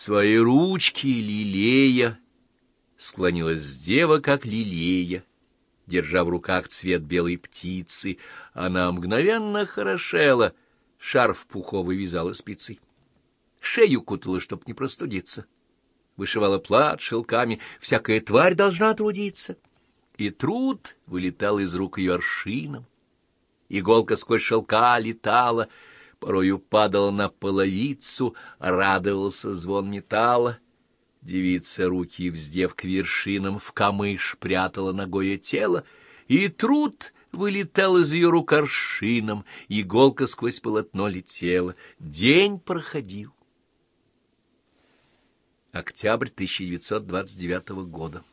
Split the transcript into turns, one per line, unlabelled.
Свои ручки лилея склонилась дева, как лилея. Держа в руках цвет белой птицы, она мгновенно хорошела, шарф пуховый вязала спицы. Шею кутала, чтоб не простудиться. Вышивала плат шелками, всякая тварь должна трудиться. И труд вылетал из рук ее аршином. Иголка сквозь шелка летала, порою падала на половицу, радовался звон металла. Девица руки, вздев к вершинам, в камыш прятала ногое тело, и труд вылетал из ее рук аршином, иголка сквозь полотно летела. День проходил. Октябрь 1929 года.